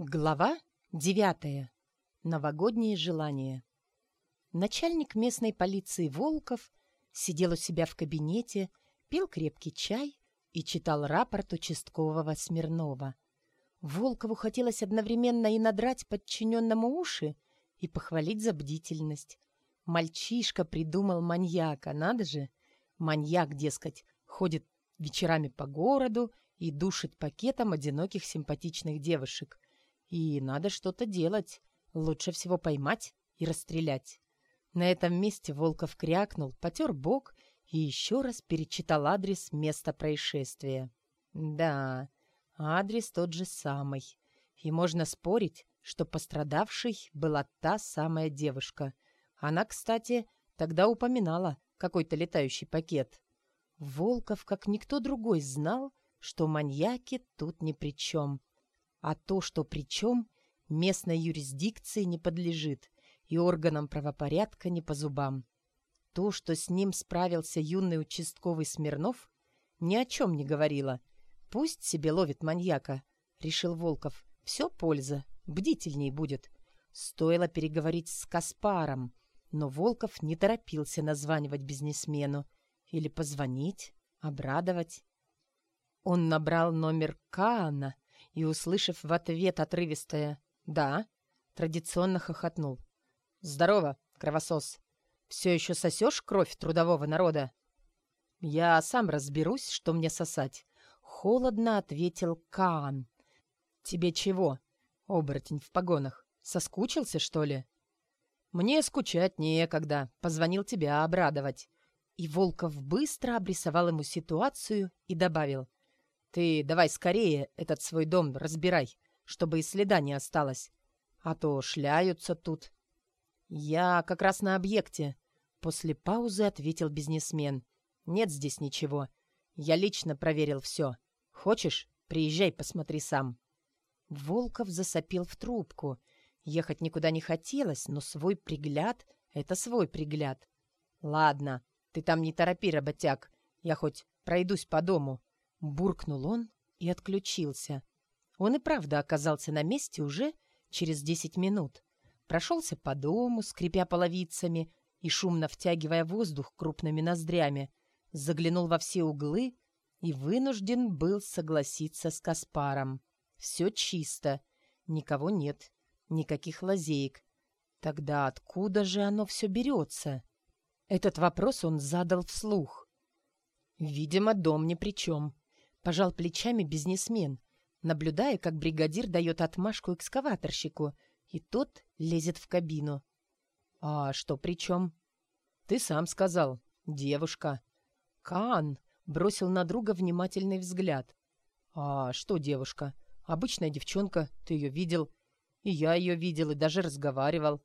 Глава девятая. Новогодние желания. Начальник местной полиции Волков сидел у себя в кабинете, пил крепкий чай и читал рапорт участкового Смирнова. Волкову хотелось одновременно и надрать подчиненному уши, и похвалить за бдительность. Мальчишка придумал маньяка, надо же. Маньяк, дескать, ходит вечерами по городу и душит пакетом одиноких симпатичных девушек — и надо что-то делать. Лучше всего поймать и расстрелять. На этом месте Волков крякнул, потер бок и еще раз перечитал адрес места происшествия. Да, адрес тот же самый. И можно спорить, что пострадавшей была та самая девушка. Она, кстати, тогда упоминала какой-то летающий пакет. Волков, как никто другой, знал, что маньяки тут ни при чем. А то, что причем, местной юрисдикции не подлежит и органам правопорядка не по зубам. То, что с ним справился юный участковый Смирнов, ни о чем не говорило. Пусть себе ловит маньяка, решил Волков. Все польза, бдительней будет. Стоило переговорить с Каспаром, но Волков не торопился названивать бизнесмену или позвонить, обрадовать. Он набрал номер Каана и, услышав в ответ отрывистое «да», традиционно хохотнул. «Здорово, кровосос. Все еще сосешь кровь трудового народа?» «Я сам разберусь, что мне сосать», — холодно ответил Каан. «Тебе чего, оборотень в погонах? Соскучился, что ли?» «Мне скучать некогда. Позвонил тебя обрадовать». И Волков быстро обрисовал ему ситуацию и добавил. Ты давай скорее этот свой дом разбирай, чтобы и следа не осталось. А то шляются тут. Я как раз на объекте. После паузы ответил бизнесмен. Нет здесь ничего. Я лично проверил все. Хочешь, приезжай, посмотри сам. Волков засопил в трубку. Ехать никуда не хотелось, но свой пригляд — это свой пригляд. Ладно, ты там не торопи, работяг. Я хоть пройдусь по дому. Буркнул он и отключился. Он и правда оказался на месте уже через десять минут. Прошелся по дому, скрипя половицами и шумно втягивая воздух крупными ноздрями, заглянул во все углы и вынужден был согласиться с Каспаром. Все чисто, никого нет, никаких лазеек. Тогда откуда же оно все берется? Этот вопрос он задал вслух. Видимо, дом ни при чем. Пожал плечами бизнесмен, наблюдая, как бригадир дает отмашку экскаваторщику, и тот лезет в кабину. «А что при чем?» «Ты сам сказал. Девушка». Каан бросил на друга внимательный взгляд. «А что девушка? Обычная девчонка. Ты ее видел. И я ее видел, и даже разговаривал».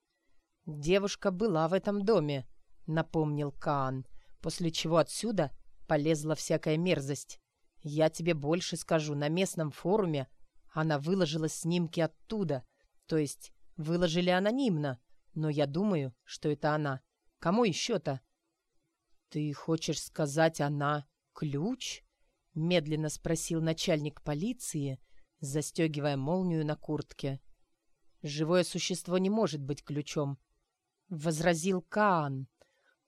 «Девушка была в этом доме», — напомнил Каан, после чего отсюда полезла всякая мерзость. Я тебе больше скажу, на местном форуме она выложила снимки оттуда, то есть выложили анонимно, но я думаю, что это она. Кому еще-то? Ты хочешь сказать, она ключ? Медленно спросил начальник полиции, застегивая молнию на куртке. Живое существо не может быть ключом, возразил Каан.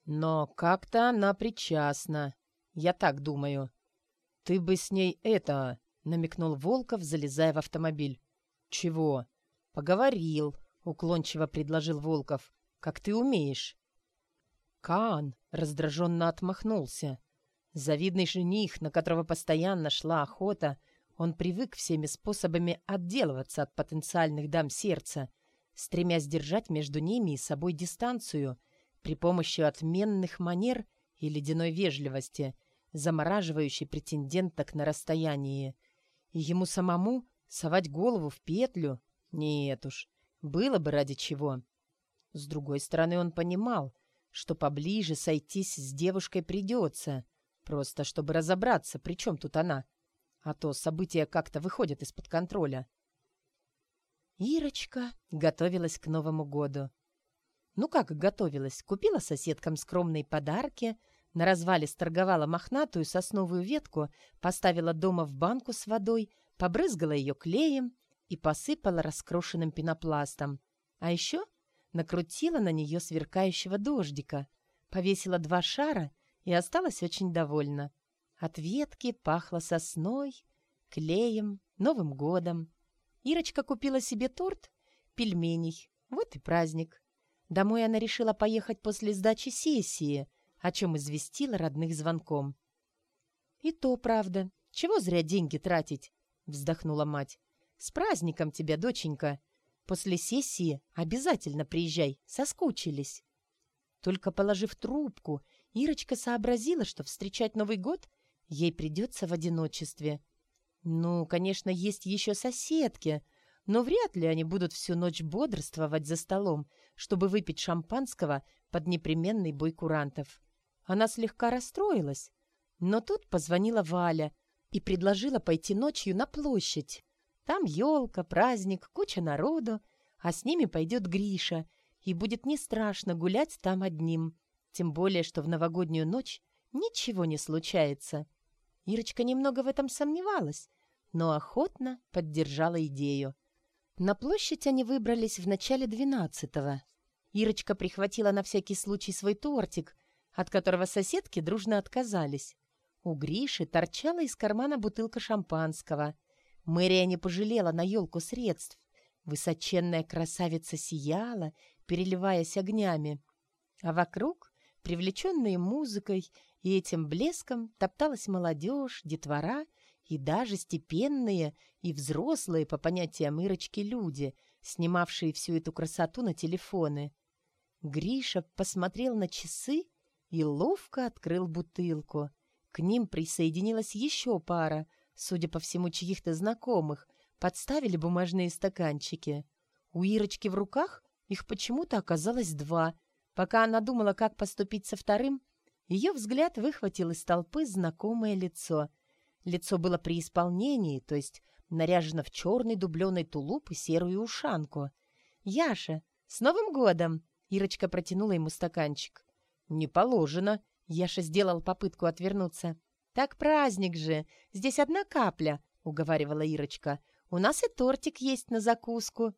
Но как-то она причастна. Я так думаю. «Ты бы с ней это...» — намекнул Волков, залезая в автомобиль. «Чего?» «Поговорил», — уклончиво предложил Волков. «Как ты умеешь?» Каан раздраженно отмахнулся. Завидный жених, на которого постоянно шла охота, он привык всеми способами отделываться от потенциальных дам сердца, стремясь держать между ними и собой дистанцию при помощи отменных манер и ледяной вежливости — замораживающий претенденток на расстоянии. И ему самому совать голову в петлю? Нет уж, было бы ради чего. С другой стороны, он понимал, что поближе сойтись с девушкой придется, просто чтобы разобраться, при чем тут она. А то события как-то выходят из-под контроля. Ирочка готовилась к Новому году. Ну как готовилась? Купила соседкам скромные подарки — на развале сторговала мохнатую сосновую ветку, поставила дома в банку с водой, побрызгала ее клеем и посыпала раскрошенным пенопластом. А еще накрутила на нее сверкающего дождика, повесила два шара и осталась очень довольна. От ветки пахло сосной, клеем, Новым годом. Ирочка купила себе торт, пельменей. Вот и праздник. Домой она решила поехать после сдачи сессии, о чем известила родных звонком. «И то правда. Чего зря деньги тратить?» — вздохнула мать. «С праздником тебя, доченька. После сессии обязательно приезжай. Соскучились». Только положив трубку, Ирочка сообразила, что встречать Новый год ей придется в одиночестве. Ну, конечно, есть еще соседки, но вряд ли они будут всю ночь бодрствовать за столом, чтобы выпить шампанского под непременный бой курантов. Она слегка расстроилась, но тут позвонила Валя и предложила пойти ночью на площадь. Там елка, праздник, куча народу, а с ними пойдет Гриша, и будет не страшно гулять там одним. Тем более, что в новогоднюю ночь ничего не случается. Ирочка немного в этом сомневалась, но охотно поддержала идею. На площадь они выбрались в начале двенадцатого. Ирочка прихватила на всякий случай свой тортик, от которого соседки дружно отказались. У Гриши торчала из кармана бутылка шампанского. Мэрия не пожалела на елку средств. Высоченная красавица сияла, переливаясь огнями. А вокруг, привлеченные музыкой и этим блеском, топталась молодежь, детвора и даже степенные и взрослые, по понятиям Ирочки, люди, снимавшие всю эту красоту на телефоны. Гриша посмотрел на часы и ловко открыл бутылку. К ним присоединилась еще пара, судя по всему, чьих-то знакомых, подставили бумажные стаканчики. У Ирочки в руках их почему-то оказалось два. Пока она думала, как поступить со вторым, ее взгляд выхватил из толпы знакомое лицо. Лицо было при исполнении, то есть наряжено в черный дубленый тулуп и серую ушанку. «Яша, с Новым годом!» Ирочка протянула ему стаканчик. «Не положено!» Яша сделал попытку отвернуться. «Так праздник же! Здесь одна капля!» — уговаривала Ирочка. «У нас и тортик есть на закуску!»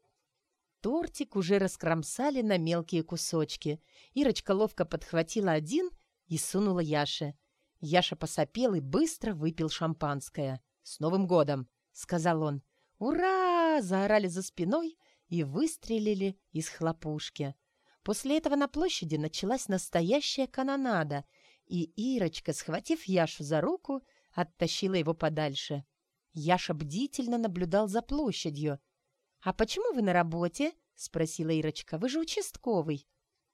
Тортик уже раскромсали на мелкие кусочки. Ирочка ловко подхватила один и сунула Яше. Яша посопел и быстро выпил шампанское. «С Новым годом!» — сказал он. «Ура!» — заорали за спиной и выстрелили из хлопушки. После этого на площади началась настоящая канонада, и Ирочка, схватив Яшу за руку, оттащила его подальше. Яша бдительно наблюдал за площадью. «А почему вы на работе?» — спросила Ирочка. «Вы же участковый».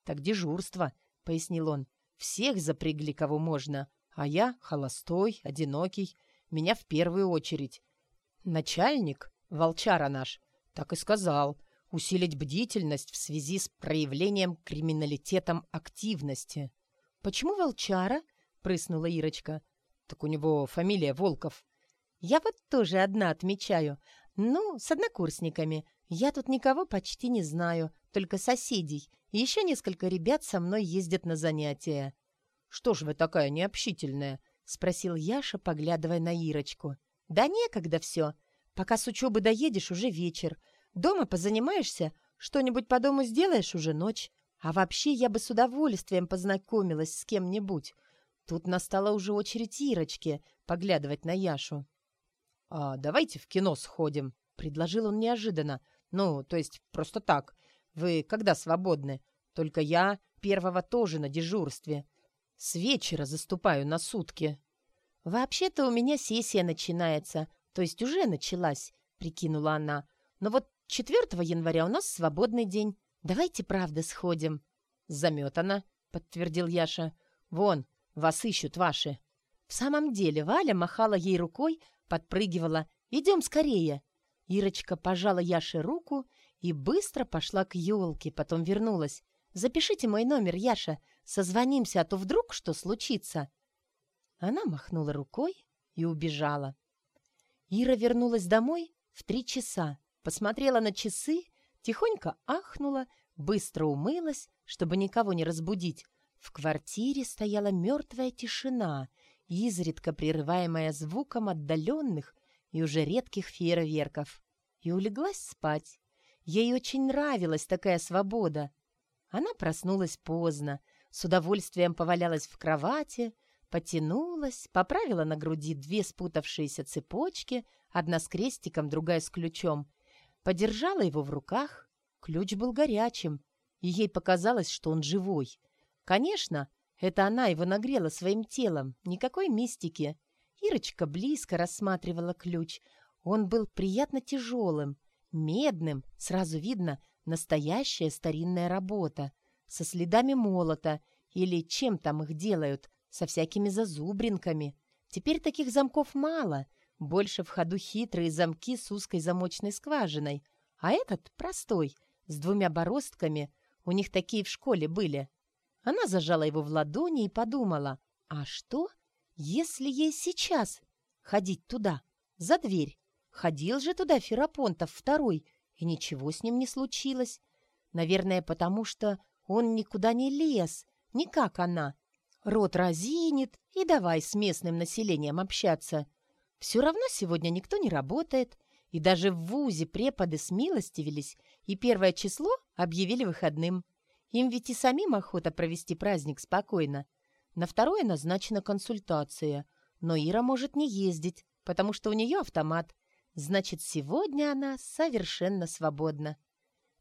«Так дежурство», — пояснил он. «Всех запрягли, кого можно. А я холостой, одинокий, меня в первую очередь. Начальник, волчара наш, так и сказал, усилить бдительность в связи с проявлением криминалитетом активности. «Почему волчара?» — прыснула Ирочка. «Так у него фамилия Волков». «Я вот тоже одна отмечаю. Ну, с однокурсниками. Я тут никого почти не знаю, только соседей. И еще несколько ребят со мной ездят на занятия. «Что ж вы такая необщительная?» — спросил Яша, поглядывая на Ирочку. «Да некогда все. Пока с учебы доедешь, уже вечер. Дома позанимаешься, что-нибудь по дому сделаешь, уже ночь. А вообще я бы с удовольствием познакомилась с кем-нибудь. Тут настала уже очередь Ирочки поглядывать на Яшу. «А давайте в кино сходим», — предложил он неожиданно. «Ну, то есть просто так. Вы когда свободны? Только я первого тоже на дежурстве. С вечера заступаю на сутки. Вообще-то у меня сессия начинается, то есть уже началась, прикинула она. Но вот 4 января у нас свободный день. Давайте, правда, сходим. Заметана, подтвердил Яша. Вон, вас ищут ваши. В самом деле Валя махала ей рукой, подпрыгивала. «Идем скорее!» Ирочка пожала Яше руку и быстро пошла к елке, потом вернулась. «Запишите мой номер, Яша. Созвонимся, а то вдруг что случится?» Она махнула рукой и убежала. Ира вернулась домой в три часа, посмотрела на часы, тихонько ахнула, быстро умылась, чтобы никого не разбудить. В квартире стояла мертвая тишина, изредка прерываемая звуком отдаленных и уже редких фейерверков. и улеглась спать. Ей очень нравилась такая свобода. Она проснулась поздно, с удовольствием повалялась в кровати, потянулась, поправила на груди две спутавшиеся цепочки, одна с крестиком, другая с ключом, подержала его в руках. Ключ был горячим, и ей показалось, что он живой. Конечно, это она его нагрела своим телом, никакой мистики. Ирочка близко рассматривала ключ. Он был приятно тяжелым, медным, сразу видно, настоящая старинная работа, со следами молота или чем там их делают, со всякими зазубринками. Теперь таких замков мало, больше в ходу хитрые замки с узкой замочной скважиной, а этот простой, с двумя бороздками, у них такие в школе были. Она зажала его в ладони и подумала, а что, если ей сейчас ходить туда, за дверь? Ходил же туда Ферапонтов второй, и ничего с ним не случилось. Наверное, потому что он никуда не лез, не как она. Рот разинит и давай с местным населением общаться. Все равно сегодня никто не работает, и даже в ВУЗе преподы смилостивились, и первое число объявили выходным. Им ведь и самим охота провести праздник спокойно. На второе назначена консультация, но Ира может не ездить, потому что у нее автомат. Значит, сегодня она совершенно свободна.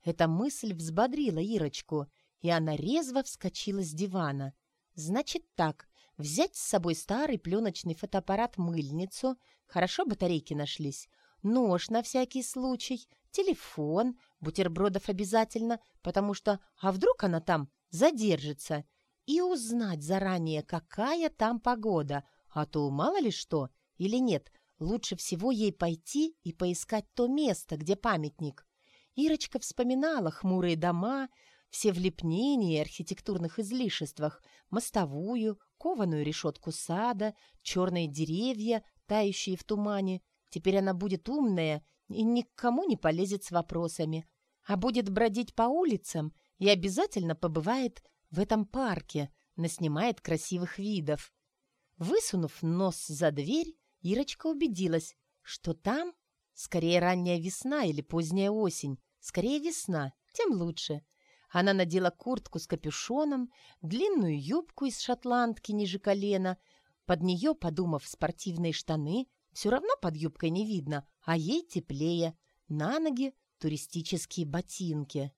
Эта мысль взбодрила Ирочку, и она резво вскочила с дивана. Значит так, взять с собой старый пленочный фотоаппарат-мыльницу, хорошо батарейки нашлись, нож на всякий случай, телефон, бутербродов обязательно, потому что, а вдруг она там задержится, и узнать заранее, какая там погода, а то мало ли что, или нет, лучше всего ей пойти и поискать то место, где памятник. Ирочка вспоминала хмурые дома, все в лепнении и архитектурных излишествах, мостовую, кованую решетку сада, черные деревья, тающие в тумане. Теперь она будет умная и никому не полезет с вопросами, а будет бродить по улицам и обязательно побывает в этом парке, наснимает красивых видов. Высунув нос за дверь, Ирочка убедилась, что там скорее ранняя весна или поздняя осень, скорее весна, тем лучше. Она надела куртку с капюшоном, длинную юбку из шотландки ниже колена, под нее, подумав, спортивные штаны, все равно под юбкой не видно, а ей теплее, на ноги туристические ботинки.